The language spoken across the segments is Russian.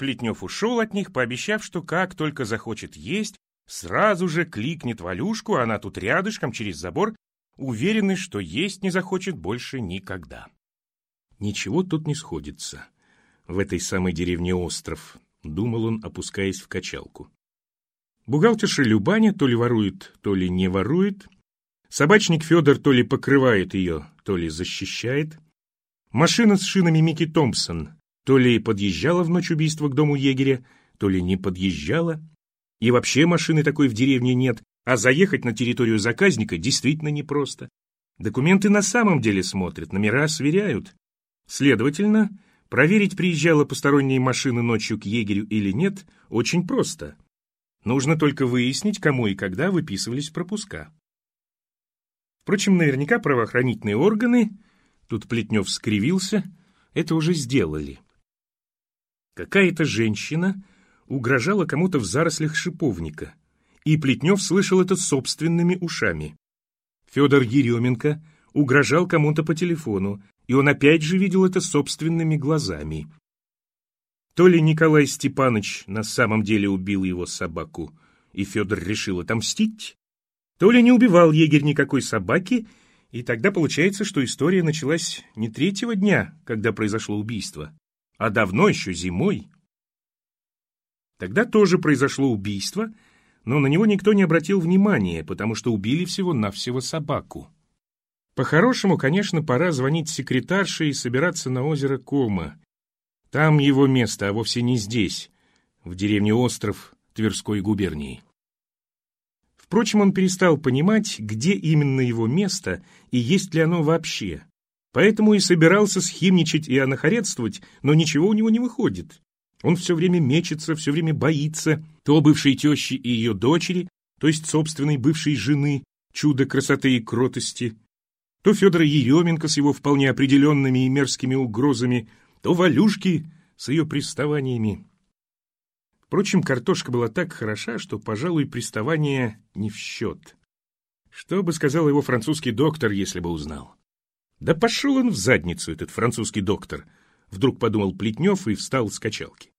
Плетнев ушел от них, пообещав, что как только захочет есть, сразу же кликнет Валюшку, она тут рядышком, через забор, уверенный, что есть не захочет больше никогда. Ничего тут не сходится. В этой самой деревне остров, думал он, опускаясь в качалку. Бухгалтерша Любаня то ли ворует, то ли не ворует. Собачник Федор то ли покрывает ее, то ли защищает. Машина с шинами Микки Томпсон то ли подъезжала в ночь убийства к дому егеря, то ли не подъезжала. И вообще машины такой в деревне нет, а заехать на территорию заказника действительно непросто. Документы на самом деле смотрят, номера сверяют. Следовательно, проверить, приезжала посторонняя машина ночью к егерю или нет, очень просто. Нужно только выяснить, кому и когда выписывались пропуска. Впрочем, наверняка правоохранительные органы, тут Плетнев скривился, это уже сделали. Какая-то женщина угрожала кому-то в зарослях шиповника, и Плетнев слышал это собственными ушами. Федор Еременко угрожал кому-то по телефону, и он опять же видел это собственными глазами. То ли Николай Степанович на самом деле убил его собаку, и Федор решил отомстить, то ли не убивал егерь никакой собаки, и тогда получается, что история началась не третьего дня, когда произошло убийство, а давно еще зимой. Тогда тоже произошло убийство, но на него никто не обратил внимания, потому что убили всего-навсего собаку. По-хорошему, конечно, пора звонить секретарше и собираться на озеро Кома. Там его место, а вовсе не здесь, в деревне Остров Тверской губернии. Впрочем, он перестал понимать, где именно его место и есть ли оно вообще. Поэтому и собирался схимничать и анахаретствовать, но ничего у него не выходит. Он все время мечется, все время боится то бывшей тещи и ее дочери, то есть собственной бывшей жены, чудо красоты и кротости, то Федора Еременко с его вполне определенными и мерзкими угрозами, то Валюшки с ее приставаниями. Впрочем, картошка была так хороша, что, пожалуй, приставание не в счет. Что бы сказал его французский доктор, если бы узнал? Да пошел он в задницу, этот французский доктор, вдруг подумал Плетнев и встал с качалки.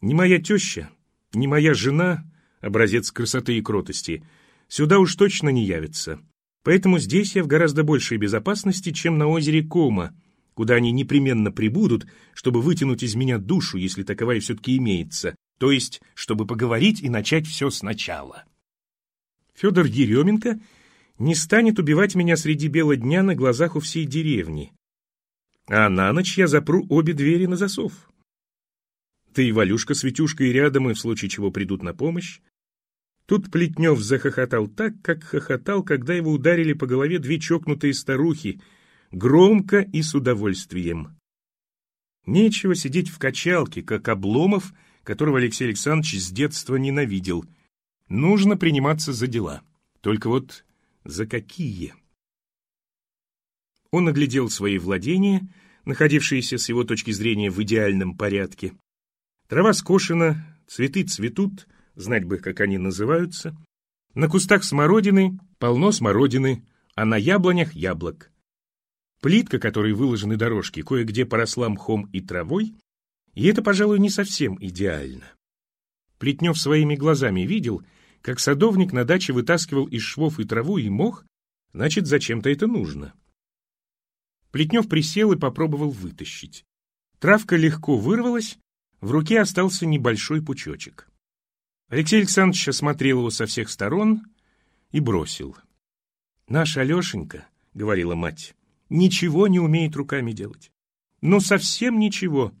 Не моя теща, не моя жена, образец красоты и кротости, сюда уж точно не явится. Поэтому здесь я в гораздо большей безопасности, чем на озере Кома, куда они непременно прибудут, чтобы вытянуть из меня душу, если таковая все-таки имеется, то есть, чтобы поговорить и начать все сначала. Федор Еременко не станет убивать меня среди бела дня на глазах у всей деревни. А на ночь я запру обе двери на засов. Ты и Валюшка с Витюшкой рядом, и в случае чего придут на помощь. Тут Плетнев захохотал так, как хохотал, когда его ударили по голове две чокнутые старухи, громко и с удовольствием. Нечего сидеть в качалке, как Обломов — которого Алексей Александрович с детства ненавидел. Нужно приниматься за дела. Только вот за какие? Он оглядел свои владения, находившиеся с его точки зрения в идеальном порядке. Трава скошена, цветы цветут, знать бы, как они называются. На кустах смородины полно смородины, а на яблонях яблок. Плитка, которой выложены дорожки, кое-где поросла мхом и травой, и это, пожалуй, не совсем идеально. Плетнев своими глазами видел, как садовник на даче вытаскивал из швов и траву, и мох, значит, зачем-то это нужно. Плетнев присел и попробовал вытащить. Травка легко вырвалась, в руке остался небольшой пучочек. Алексей Александрович осмотрел его со всех сторон и бросил. «Наш Алешенька, — говорила мать, — ничего не умеет руками делать. Ну, совсем ничего.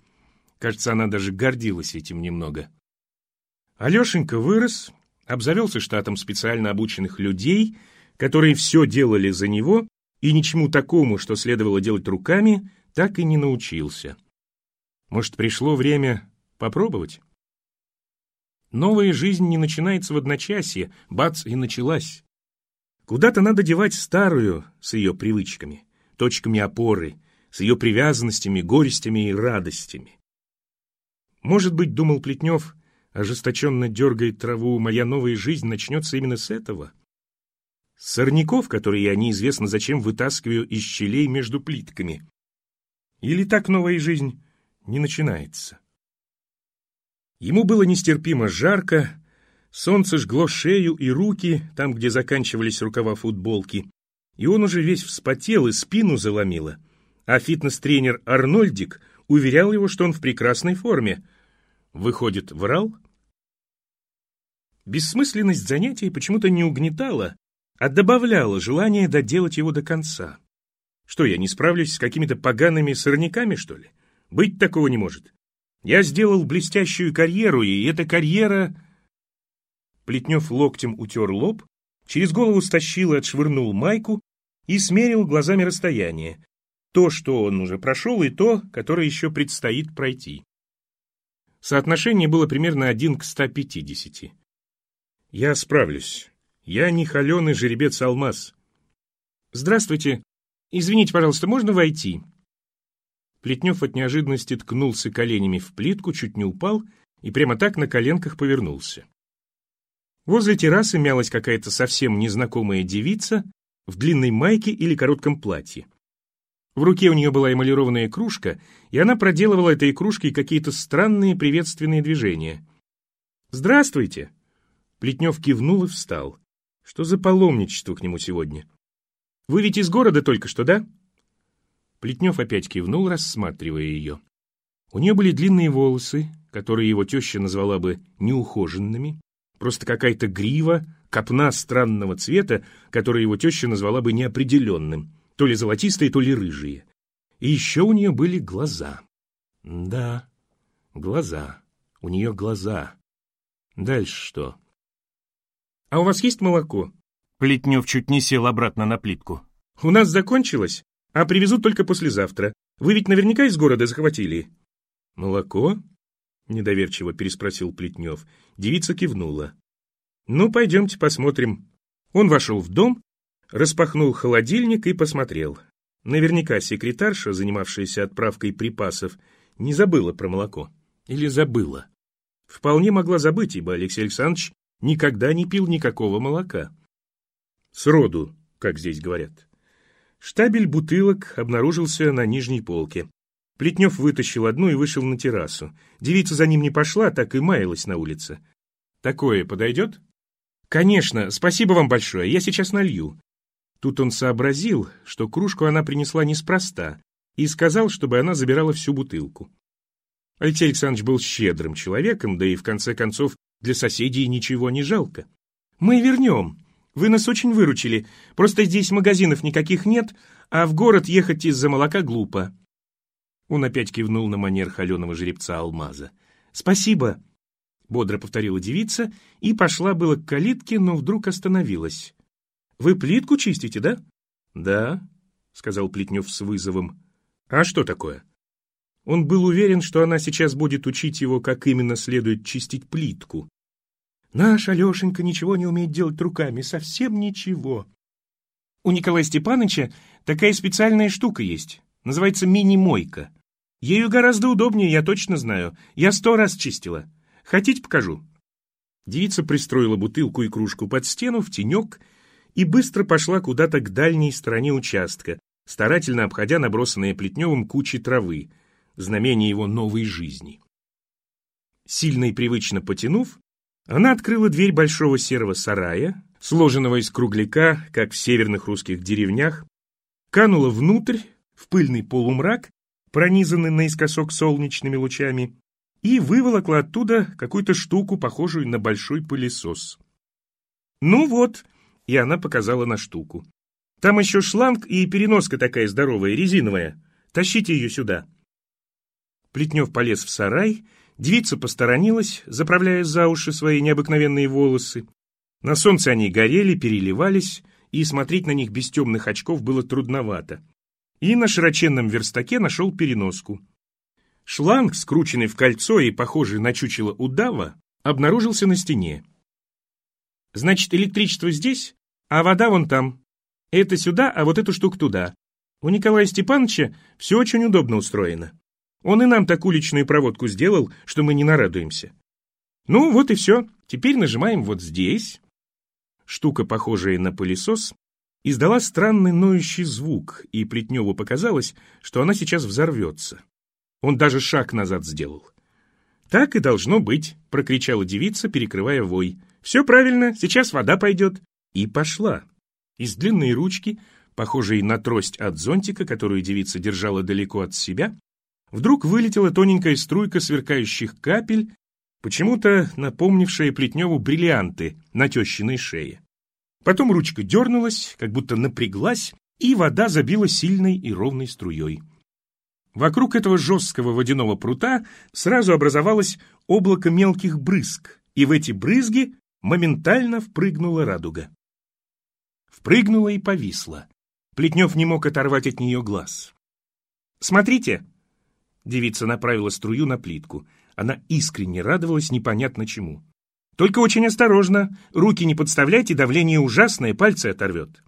Кажется, она даже гордилась этим немного. Алешенька вырос, обзавелся штатом специально обученных людей, которые все делали за него, и ничему такому, что следовало делать руками, так и не научился. Может, пришло время попробовать? Новая жизнь не начинается в одночасье, бац, и началась. Куда-то надо девать старую с ее привычками, точками опоры, с ее привязанностями, горестями и радостями. Может быть, думал Плетнев, ожесточенно дергает траву, моя новая жизнь начнется именно с этого? сорняков, которые я неизвестно зачем вытаскиваю из щелей между плитками. Или так новая жизнь не начинается? Ему было нестерпимо жарко, солнце жгло шею и руки, там, где заканчивались рукава футболки, и он уже весь вспотел и спину заломило. А фитнес-тренер Арнольдик уверял его, что он в прекрасной форме. Выходит, врал? Бессмысленность занятия почему-то не угнетала, а добавляла желание доделать его до конца. Что, я не справлюсь с какими-то погаными сорняками, что ли? Быть такого не может. Я сделал блестящую карьеру, и эта карьера... Плетнев локтем утер лоб, через голову стащил и отшвырнул майку и смерил глазами расстояние. То, что он уже прошел, и то, которое еще предстоит пройти. Соотношение было примерно 1 к 150. Я справлюсь. Я не холеный жеребец Алмаз. Здравствуйте. Извините, пожалуйста, можно войти? Плетнев от неожиданности ткнулся коленями в плитку, чуть не упал и прямо так на коленках повернулся. Возле террасы мялась какая-то совсем незнакомая девица в длинной майке или коротком платье. В руке у нее была эмалированная кружка, и она проделывала этой кружкой какие-то странные приветственные движения. «Здравствуйте!» Плетнев кивнул и встал. Что за паломничество к нему сегодня? Вы ведь из города только что, да? Плетнев опять кивнул, рассматривая ее. У нее были длинные волосы, которые его теща назвала бы неухоженными, просто какая-то грива, копна странного цвета, которую его теща назвала бы неопределенным, то ли золотистые, то ли рыжие. И еще у нее были глаза. Да, глаза. У нее глаза. Дальше что? «А у вас есть молоко?» Плетнев чуть не сел обратно на плитку. «У нас закончилось, а привезут только послезавтра. Вы ведь наверняка из города захватили». «Молоко?» — недоверчиво переспросил Плетнев. Девица кивнула. «Ну, пойдемте посмотрим». Он вошел в дом, распахнул холодильник и посмотрел. Наверняка секретарша, занимавшаяся отправкой припасов, не забыла про молоко. Или забыла. Вполне могла забыть, ибо Алексей Александрович никогда не пил никакого молока. Сроду, как здесь говорят. Штабель бутылок обнаружился на нижней полке. Плетнев вытащил одну и вышел на террасу. Девица за ним не пошла, так и маялась на улице. «Такое подойдет?» «Конечно, спасибо вам большое, я сейчас налью». Тут он сообразил, что кружку она принесла неспроста, и сказал, чтобы она забирала всю бутылку. Алексей Александрович был щедрым человеком, да и в конце концов для соседей ничего не жалко. Мы вернем. Вы нас очень выручили. Просто здесь магазинов никаких нет, а в город ехать из-за молока глупо. Он опять кивнул на манер холеного жеребца алмаза. «Спасибо», — бодро повторила девица и пошла было к калитке, но вдруг остановилась. «Вы плитку чистите, да?» «Да», — сказал Плетнев с вызовом. «А что такое?» Он был уверен, что она сейчас будет учить его, как именно следует чистить плитку. Наш Алешенька ничего не умеет делать руками, совсем ничего. У Николая Степановича такая специальная штука есть, называется мини-мойка. Ею гораздо удобнее, я точно знаю. Я сто раз чистила. Хотите, покажу?» Девица пристроила бутылку и кружку под стену в тенек и быстро пошла куда-то к дальней стороне участка, старательно обходя набросанные Плетневым кучи травы — знамение его новой жизни. Сильно и привычно потянув, она открыла дверь большого серого сарая, сложенного из кругляка, как в северных русских деревнях, канула внутрь, в пыльный полумрак, пронизанный наискосок солнечными лучами, и выволокла оттуда какую-то штуку, похожую на большой пылесос. «Ну вот», — и она показала на штуку. «Там еще шланг и переноска такая здоровая, резиновая. Тащите ее сюда». Плетнев полез в сарай, девица посторонилась, заправляя за уши свои необыкновенные волосы. На солнце они горели, переливались, и смотреть на них без темных очков было трудновато. И на широченном верстаке нашел переноску. Шланг, скрученный в кольцо и похожий на чучело удава, обнаружился на стене. Значит, электричество здесь, а вода вон там. Это сюда, а вот эту штуку туда. У Николая Степановича все очень удобно устроено. Он и нам так уличную проводку сделал, что мы не нарадуемся. Ну, вот и все. Теперь нажимаем вот здесь. Штука, похожая на пылесос, издала странный ноющий звук, и Плетневу показалось, что она сейчас взорвется. Он даже шаг назад сделал. «Так и должно быть», — прокричала девица, перекрывая вой. «Все правильно, сейчас вода пойдет». И пошла. Из длинной ручки, похожей на трость от зонтика, которую девица держала далеко от себя, вдруг вылетела тоненькая струйка сверкающих капель, почему-то напомнившая Плетневу бриллианты на тещиной шее. Потом ручка дернулась, как будто напряглась, и вода забила сильной и ровной струей. Вокруг этого жесткого водяного прута сразу образовалось облако мелких брызг, и в эти брызги моментально впрыгнула радуга. Впрыгнула и повисла. Плетнев не мог оторвать от нее глаз. «Смотрите!» Девица направила струю на плитку. Она искренне радовалась непонятно чему. «Только очень осторожно, руки не подставляйте, давление ужасное, пальцы оторвет».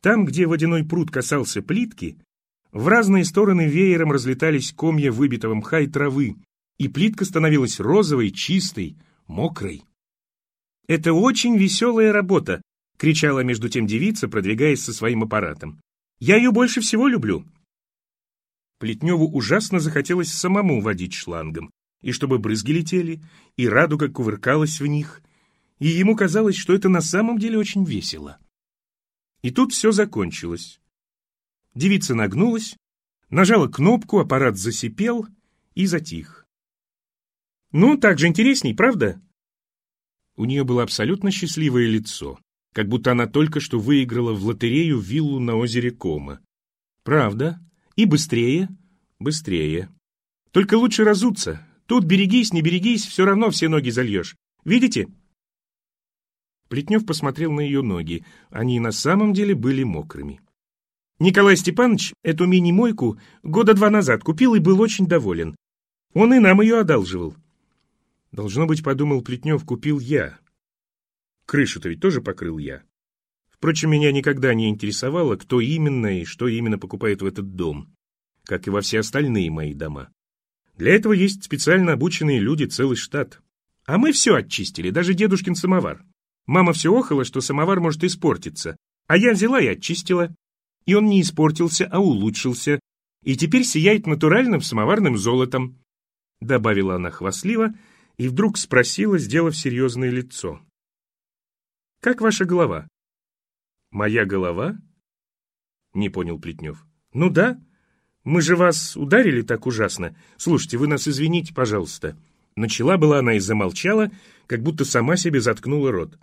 Там, где водяной пруд касался плитки, в разные стороны веером разлетались комья выбитого мха и травы, и плитка становилась розовой, чистой, мокрой. «Это очень веселая работа», — кричала между тем девица, продвигаясь со своим аппаратом. «Я ее больше всего люблю». Плетневу ужасно захотелось самому водить шлангом, и чтобы брызги летели, и радуга кувыркалась в них, и ему казалось, что это на самом деле очень весело. И тут все закончилось. Девица нагнулась, нажала кнопку, аппарат засипел и затих. «Ну, так же интересней, правда?» У нее было абсолютно счастливое лицо, как будто она только что выиграла в лотерею виллу на озере Кома. «Правда? И быстрее?» «Быстрее. Только лучше разуться. Тут берегись, не берегись, все равно все ноги зальешь. Видите?» Плетнев посмотрел на ее ноги. Они на самом деле были мокрыми. Николай Степанович эту мини-мойку года два назад купил и был очень доволен. Он и нам ее одалживал. Должно быть, подумал Плетнев, купил я. Крышу-то ведь тоже покрыл я. Впрочем, меня никогда не интересовало, кто именно и что именно покупает в этот дом, как и во все остальные мои дома. Для этого есть специально обученные люди, целый штат. А мы все очистили, даже дедушкин самовар. Мама все охала, что самовар может испортиться, а я взяла и очистила и он не испортился, а улучшился, и теперь сияет натуральным самоварным золотом», — добавила она хвастливо и вдруг спросила, сделав серьезное лицо. «Как ваша голова?» «Моя голова?» — не понял Плетнев. «Ну да. Мы же вас ударили так ужасно. Слушайте, вы нас извините, пожалуйста». Начала была она и замолчала, как будто сама себе заткнула рот.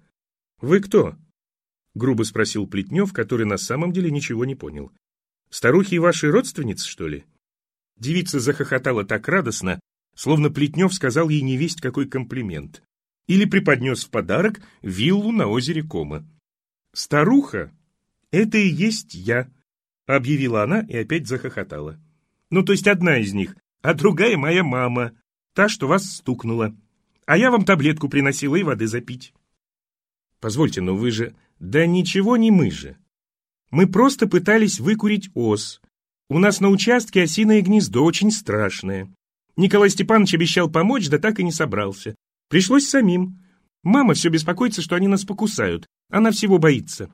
«Вы кто?» грубо спросил Плетнев, который на самом деле ничего не понял. «Старухи ваши родственницы, что ли?» Девица захохотала так радостно, словно Плетнев сказал ей невесть какой комплимент. Или преподнес в подарок виллу на озере Кома. «Старуха, это и есть я», — объявила она и опять захохотала. «Ну, то есть одна из них, а другая моя мама, та, что вас стукнула. А я вам таблетку приносила и воды запить». «Позвольте, но вы же...» Да ничего не мы же. Мы просто пытались выкурить ос. У нас на участке осиное гнездо очень страшное. Николай Степанович обещал помочь, да так и не собрался. Пришлось самим. Мама все беспокоится, что они нас покусают. Она всего боится.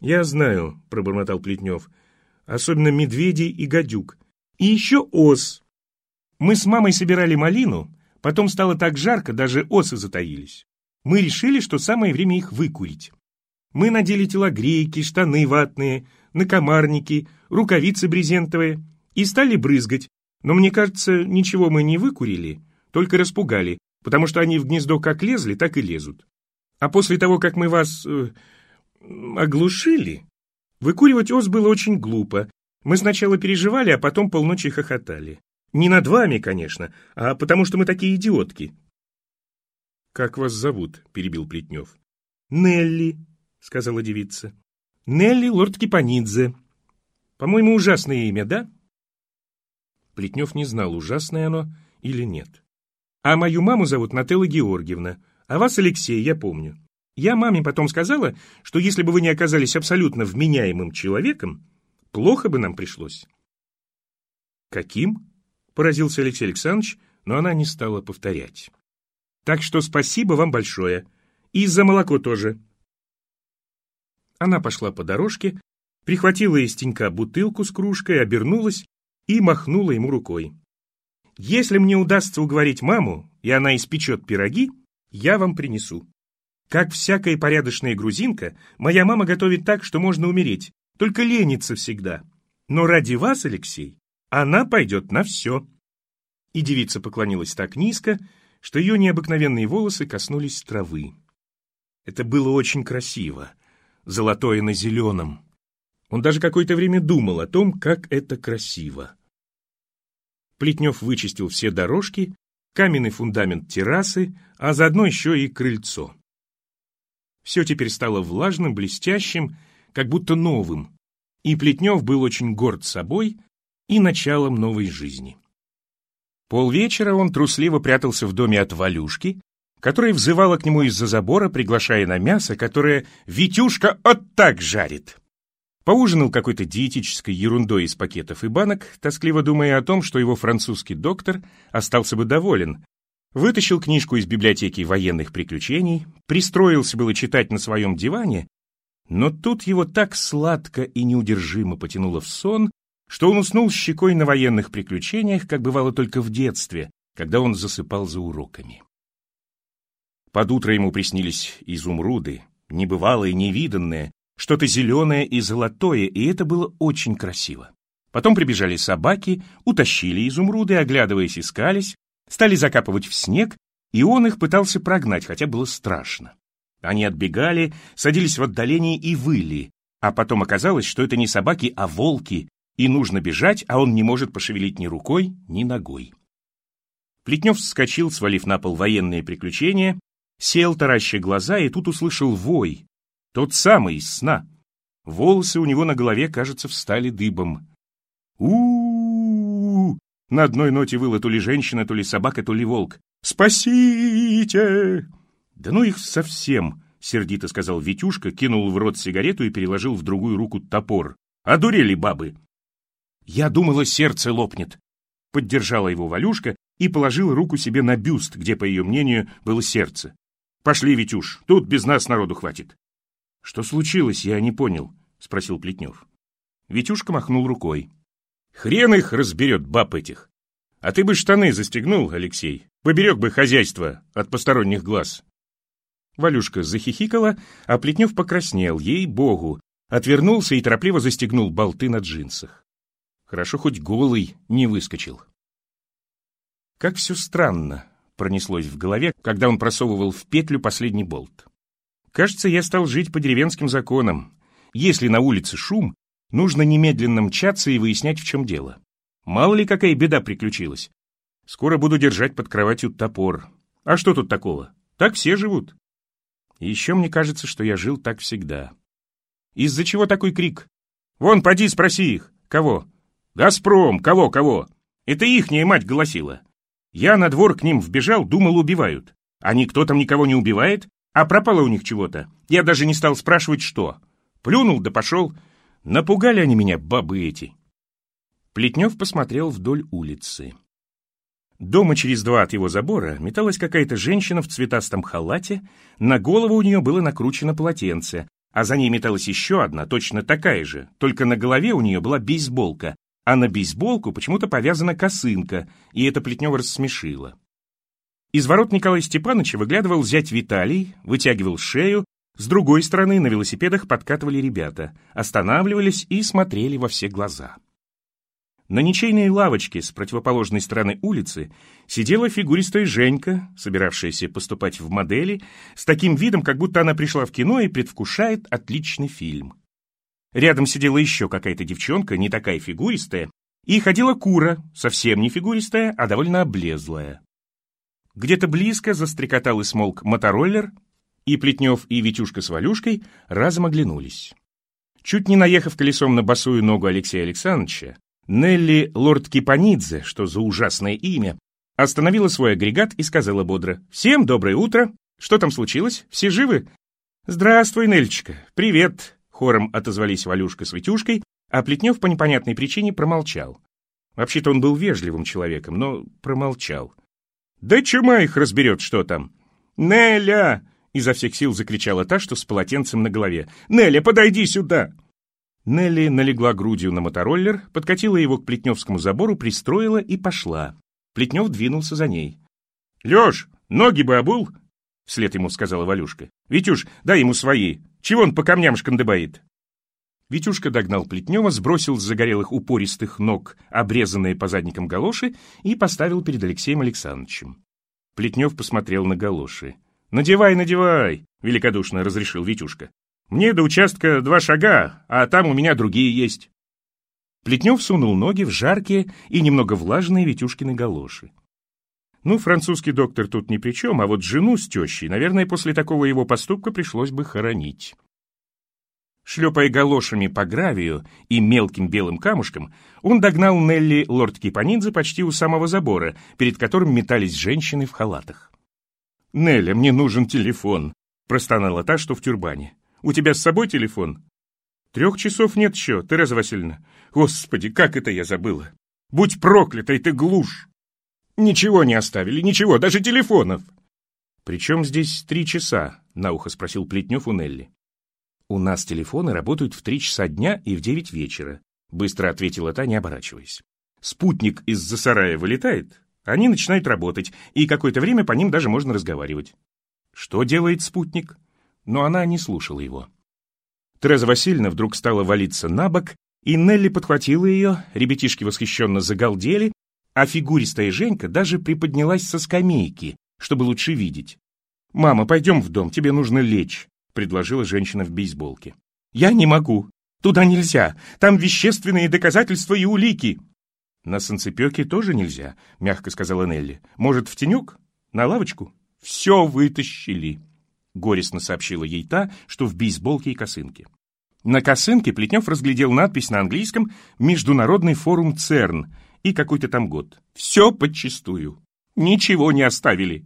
Я знаю, пробормотал Плетнев. Особенно медведей и гадюк. И еще ос. Мы с мамой собирали малину, потом стало так жарко, даже осы затаились. Мы решили, что самое время их выкурить. Мы надели телогрейки, штаны ватные, накомарники, рукавицы брезентовые и стали брызгать. Но мне кажется, ничего мы не выкурили, только распугали, потому что они в гнездо как лезли, так и лезут. А после того, как мы вас э, оглушили, выкуривать ос было очень глупо. Мы сначала переживали, а потом полночи хохотали. Не над вами, конечно, а потому что мы такие идиотки. «Как вас зовут?» — перебил Плетнев. «Нелли», — сказала девица. «Нелли лорд Кипанидзе. По-моему, ужасное имя, да?» Плетнев не знал, ужасное оно или нет. «А мою маму зовут Нателла Георгиевна, а вас Алексей, я помню. Я маме потом сказала, что если бы вы не оказались абсолютно вменяемым человеком, плохо бы нам пришлось». «Каким?» — поразился Алексей Александрович, но она не стала повторять. «Так что спасибо вам большое. И за молоко тоже». Она пошла по дорожке, прихватила из тенька бутылку с кружкой, обернулась и махнула ему рукой. Если мне удастся уговорить маму, и она испечет пироги, я вам принесу. Как всякая порядочная грузинка, моя мама готовит так, что можно умереть, только ленится всегда. Но ради вас, Алексей, она пойдет на все». И девица поклонилась так низко, что ее необыкновенные волосы коснулись травы. Это было очень красиво, золотое на зеленом. Он даже какое-то время думал о том, как это красиво. Плетнев вычистил все дорожки, каменный фундамент террасы, а заодно еще и крыльцо. Все теперь стало влажным, блестящим, как будто новым, и Плетнев был очень горд собой и началом новой жизни. Полвечера он трусливо прятался в доме от Валюшки, которая взывала к нему из-за забора, приглашая на мясо, которое Витюшка от так жарит. Поужинал какой-то диетической ерундой из пакетов и банок, тоскливо думая о том, что его французский доктор остался бы доволен. Вытащил книжку из библиотеки военных приключений, пристроился было читать на своем диване, но тут его так сладко и неудержимо потянуло в сон, что он уснул щекой на военных приключениях, как бывало только в детстве, когда он засыпал за уроками. Под утро ему приснились изумруды, небывалые, невиданные, что-то зеленое и золотое, и это было очень красиво. Потом прибежали собаки, утащили изумруды, оглядываясь, искались, стали закапывать в снег, и он их пытался прогнать, хотя было страшно. Они отбегали, садились в отдалении и выли, а потом оказалось, что это не собаки, а волки, и нужно бежать, а он не может пошевелить ни рукой, ни ногой. Плетнев вскочил, свалив на пол военные приключения, сел, тараща глаза, и тут услышал вой, тот самый из сна. Волосы у него на голове, кажется, встали дыбом. у у, -у, На одной ноте выла то ли женщина, то ли собака, то ли волк. «Спасите!» «Да ну их совсем!» — сердито сказал Витюшка, кинул в рот сигарету и переложил в другую руку топор. «Одурели бабы!» «Я думала, сердце лопнет!» Поддержала его Валюшка и положила руку себе на бюст, где, по ее мнению, было сердце. «Пошли, Витюш, тут без нас народу хватит». «Что случилось, я не понял», — спросил Плетнев. Витюшка махнул рукой. «Хрен их разберет, баб этих! А ты бы штаны застегнул, Алексей, поберег бы хозяйство от посторонних глаз». Валюшка захихикала, а Плетнев покраснел, ей-богу, отвернулся и торопливо застегнул болты на джинсах. Хорошо хоть голый не выскочил. Как все странно пронеслось в голове, когда он просовывал в петлю последний болт. Кажется, я стал жить по деревенским законам. Если на улице шум, нужно немедленно мчаться и выяснять, в чем дело. Мало ли какая беда приключилась. Скоро буду держать под кроватью топор. А что тут такого? Так все живут. И еще мне кажется, что я жил так всегда. Из-за чего такой крик? Вон, поди, спроси их. Кого? «Газпром! Кого, кого?» Это ихняя мать голосила. Я на двор к ним вбежал, думал, убивают. А никто там никого не убивает, а пропало у них чего-то. Я даже не стал спрашивать, что. Плюнул да пошел. Напугали они меня, бабы эти. Плетнев посмотрел вдоль улицы. Дома через два от его забора металась какая-то женщина в цветастом халате, на голову у нее было накручено полотенце, а за ней металась еще одна, точно такая же, только на голове у нее была бейсболка, а на бейсболку почему-то повязана косынка, и это Плетнева рассмешило. Из ворот Николая Степановича выглядывал зять Виталий, вытягивал шею, с другой стороны на велосипедах подкатывали ребята, останавливались и смотрели во все глаза. На ничейной лавочке с противоположной стороны улицы сидела фигуристая Женька, собиравшаяся поступать в модели, с таким видом, как будто она пришла в кино и предвкушает отличный фильм. Рядом сидела еще какая-то девчонка, не такая фигуристая, и ходила кура, совсем не фигуристая, а довольно облезлая. Где-то близко застрекотал и смолк мотороллер, и Плетнев, и Витюшка с Валюшкой разом оглянулись. Чуть не наехав колесом на босую ногу Алексея Александровича, Нелли Лорд Кипанидзе, что за ужасное имя, остановила свой агрегат и сказала бодро, «Всем доброе утро! Что там случилось? Все живы?» «Здравствуй, Нельчика! Привет!» Хором отозвались Валюшка с Витюшкой, а Плетнев по непонятной причине промолчал. Вообще-то он был вежливым человеком, но промолчал. «Да чума их разберет, что там!» «Неля!» — изо всех сил закричала та, что с полотенцем на голове. «Неля, подойди сюда!» Нелли налегла грудью на мотороллер, подкатила его к плетневскому забору, пристроила и пошла. Плетнев двинулся за ней. «Леш, ноги бы обул!» — вслед ему сказала Валюшка. «Витюш, дай ему свои. Чего он по камням шкандыбает?» Витюшка догнал Плетнева, сбросил с загорелых упористых ног обрезанные по задникам галоши и поставил перед Алексеем Александровичем. Плетнев посмотрел на галоши. «Надевай, надевай!» — великодушно разрешил Витюшка. «Мне до участка два шага, а там у меня другие есть». Плетнев сунул ноги в жаркие и немного влажные Витюшкины галоши. Ну, французский доктор тут ни при чем, а вот жену с тещей, наверное, после такого его поступка пришлось бы хоронить. Шлепая галошами по гравию и мелким белым камушкам, он догнал Нелли лорд Кипанидзе почти у самого забора, перед которым метались женщины в халатах. «Нелли, мне нужен телефон», — простонала та, что в тюрбане. «У тебя с собой телефон?» «Трех часов нет еще, Тереза Васильевна. Господи, как это я забыла! Будь проклятой ты глушь!» «Ничего не оставили, ничего, даже телефонов!» «Причем здесь три часа?» — на ухо спросил Плетнев у Нелли. «У нас телефоны работают в три часа дня и в девять вечера», — быстро ответила та, не оборачиваясь. «Спутник из-за сарая вылетает, они начинают работать, и какое-то время по ним даже можно разговаривать». «Что делает спутник?» Но она не слушала его. Тереза Васильевна вдруг стала валиться на бок, и Нелли подхватила ее, ребятишки восхищенно загалдели, а фигуристая Женька даже приподнялась со скамейки, чтобы лучше видеть. «Мама, пойдем в дом, тебе нужно лечь», — предложила женщина в бейсболке. «Я не могу. Туда нельзя. Там вещественные доказательства и улики». «На санцепёке тоже нельзя», — мягко сказала Нелли. «Может, в тенек? На лавочку?» «Все вытащили», — горестно сообщила ей та, что в бейсболке и косынке. На косынке Плетнев разглядел надпись на английском «Международный форум ЦЕРН» и какой-то там год. «Все подчистую. Ничего не оставили».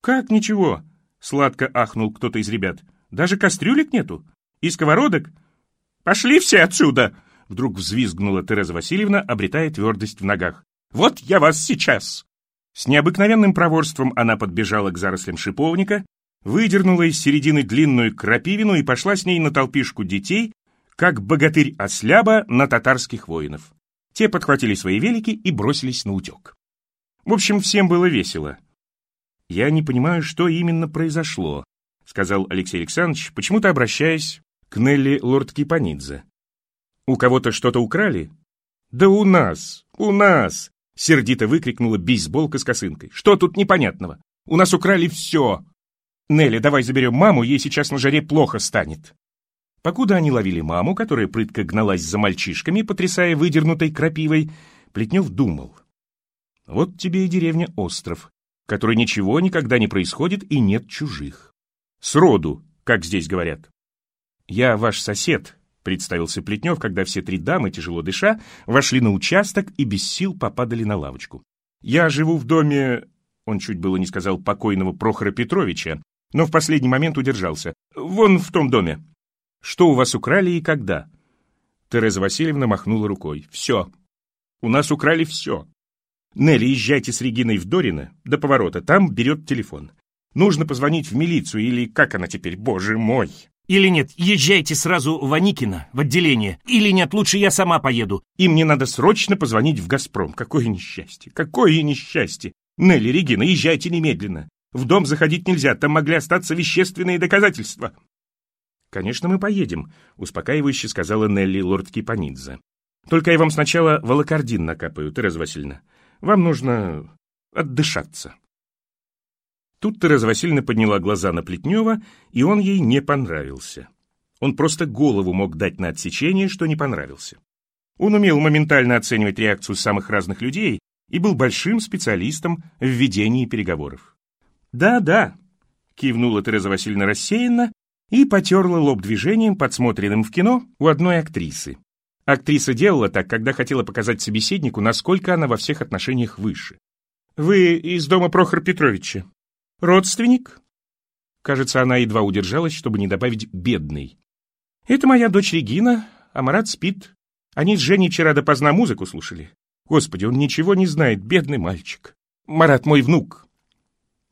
«Как ничего?» Сладко ахнул кто-то из ребят. Даже кастрюлек нету? И сковородок? Пошли все отсюда! Вдруг взвизгнула Тереза Васильевна, обретая твердость в ногах. Вот я вас сейчас! С необыкновенным проворством она подбежала к зарослям шиповника, выдернула из середины длинную крапивину и пошла с ней на толпишку детей, как богатырь осляба на татарских воинов. Те подхватили свои велики и бросились на утек. В общем, всем было весело. «Я не понимаю, что именно произошло», — сказал Алексей Александрович, почему-то обращаясь к Нелли Лорд Кипанидзе. «У кого-то что-то украли?» «Да у нас! У нас!» — сердито выкрикнула бейсболка с косынкой. «Что тут непонятного? У нас украли все!» «Нелли, давай заберем маму, ей сейчас на жаре плохо станет». Покуда они ловили маму, которая прытко гналась за мальчишками, потрясая выдернутой крапивой, Плетнев думал. «Вот тебе и деревня Остров которой ничего никогда не происходит и нет чужих. Сроду, как здесь говорят. «Я ваш сосед», — представился Плетнев, когда все три дамы, тяжело дыша, вошли на участок и без сил попадали на лавочку. «Я живу в доме...» Он чуть было не сказал покойного Прохора Петровича, но в последний момент удержался. «Вон в том доме. Что у вас украли и когда?» Тереза Васильевна махнула рукой. «Все. У нас украли все. Нелли, езжайте с Региной в Дорино до поворота, там берет телефон. Нужно позвонить в милицию или как она теперь, боже мой. Или нет, езжайте сразу в Аникино, в отделение. Или нет, лучше я сама поеду. И мне надо срочно позвонить в «Газпром». Какое несчастье, какое несчастье. Нелли, Регина, езжайте немедленно. В дом заходить нельзя, там могли остаться вещественные доказательства. «Конечно, мы поедем», — успокаивающе сказала Нелли лорд Кипанидзе. «Только я вам сначала волокордин накапаю, Тереза Васильевна. Вам нужно отдышаться. Тут Тереза Васильевна подняла глаза на Плетнева, и он ей не понравился. Он просто голову мог дать на отсечение, что не понравился. Он умел моментально оценивать реакцию самых разных людей и был большим специалистом в ведении переговоров. «Да-да», — кивнула Тереза Васильевна рассеянно и потерла лоб движением, подсмотренным в кино у одной актрисы. Актриса делала так, когда хотела показать собеседнику, насколько она во всех отношениях выше. «Вы из дома Прохора Петровича? Родственник?» Кажется, она едва удержалась, чтобы не добавить «бедный». «Это моя дочь Регина, а Марат спит. Они с Женей вчера допоздна музыку слушали. Господи, он ничего не знает, бедный мальчик. Марат мой внук».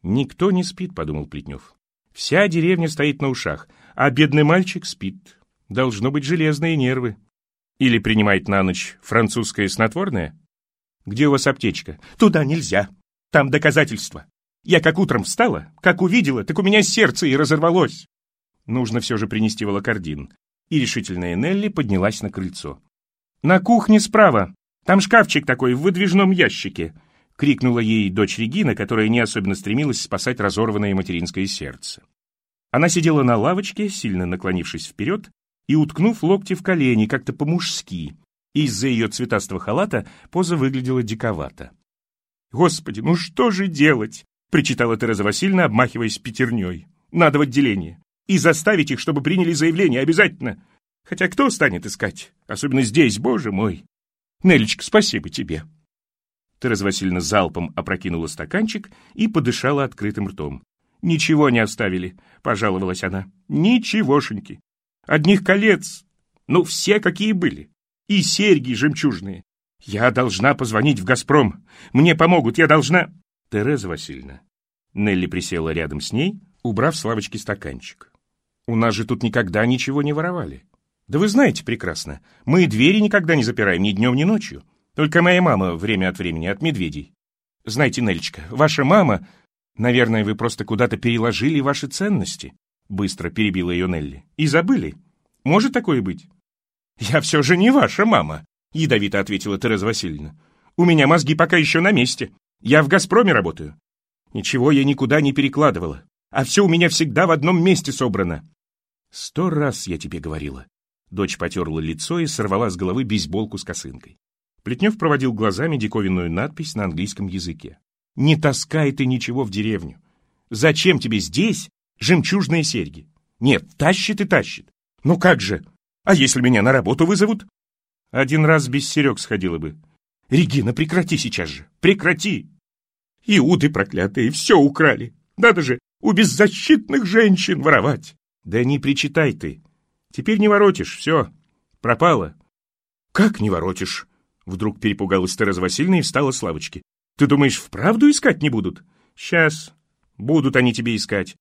«Никто не спит», — подумал Плетнев. «Вся деревня стоит на ушах, а бедный мальчик спит. Должно быть железные нервы». Или принимает на ночь французское снотворное? Где у вас аптечка? Туда нельзя. Там доказательства. Я как утром встала, как увидела, так у меня сердце и разорвалось. Нужно все же принести волокордин. И решительная Нелли поднялась на крыльцо. «На кухне справа. Там шкафчик такой в выдвижном ящике», — крикнула ей дочь Регина, которая не особенно стремилась спасать разорванное материнское сердце. Она сидела на лавочке, сильно наклонившись вперед и уткнув локти в колени, как-то по-мужски. Из-за ее цветастого халата поза выглядела диковато. «Господи, ну что же делать?» — причитала Тереза Васильевна, обмахиваясь пятерней. «Надо в отделение. И заставить их, чтобы приняли заявление, обязательно. Хотя кто станет искать? Особенно здесь, боже мой. Нелечка, спасибо тебе». Тереза Васильевна залпом опрокинула стаканчик и подышала открытым ртом. «Ничего не оставили», — пожаловалась она. «Ничегошеньки. Одних колец, ну, все какие были. И серьги жемчужные. Я должна позвонить в «Газпром». Мне помогут, я должна...» «Тереза Васильевна». Нелли присела рядом с ней, убрав с лавочки стаканчик. «У нас же тут никогда ничего не воровали. Да вы знаете прекрасно, мы двери никогда не запираем ни днем, ни ночью. Только моя мама время от времени от медведей. Знаете, Нелечка, ваша мама... Наверное, вы просто куда-то переложили ваши ценности. Быстро перебила ее Нелли. «И забыли? Может такое быть?» «Я все же не ваша мама», — ядовито ответила Тереза Васильевна. «У меня мозги пока еще на месте. Я в «Газпроме» работаю. Ничего я никуда не перекладывала, а все у меня всегда в одном месте собрано». «Сто раз я тебе говорила». Дочь потерла лицо и сорвала с головы бейсболку с косынкой. Плетнев проводил глазами диковинную надпись на английском языке. «Не таскай ты ничего в деревню. Зачем тебе здесь жемчужные серьги. Нет, тащит и тащит. Ну как же? А если меня на работу вызовут? Один раз без серег сходила бы. Регина, прекрати сейчас же. Прекрати. Иуды проклятые все украли. Надо же у беззащитных женщин воровать. Да не причитай ты. Теперь не воротишь, все. Пропало. Как не воротишь? Вдруг перепугалась Тереза Васильевна и встала с лавочки. Ты думаешь, вправду искать не будут? Сейчас. Будут они тебе искать.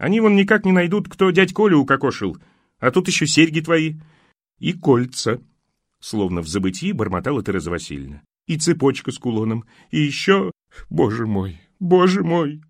Они вон никак не найдут, кто дядь Колю укокошил. А тут еще серьги твои. И кольца. Словно в забытии бормотала Тереза Васильевна. И цепочка с кулоном. И еще... Боже мой, боже мой!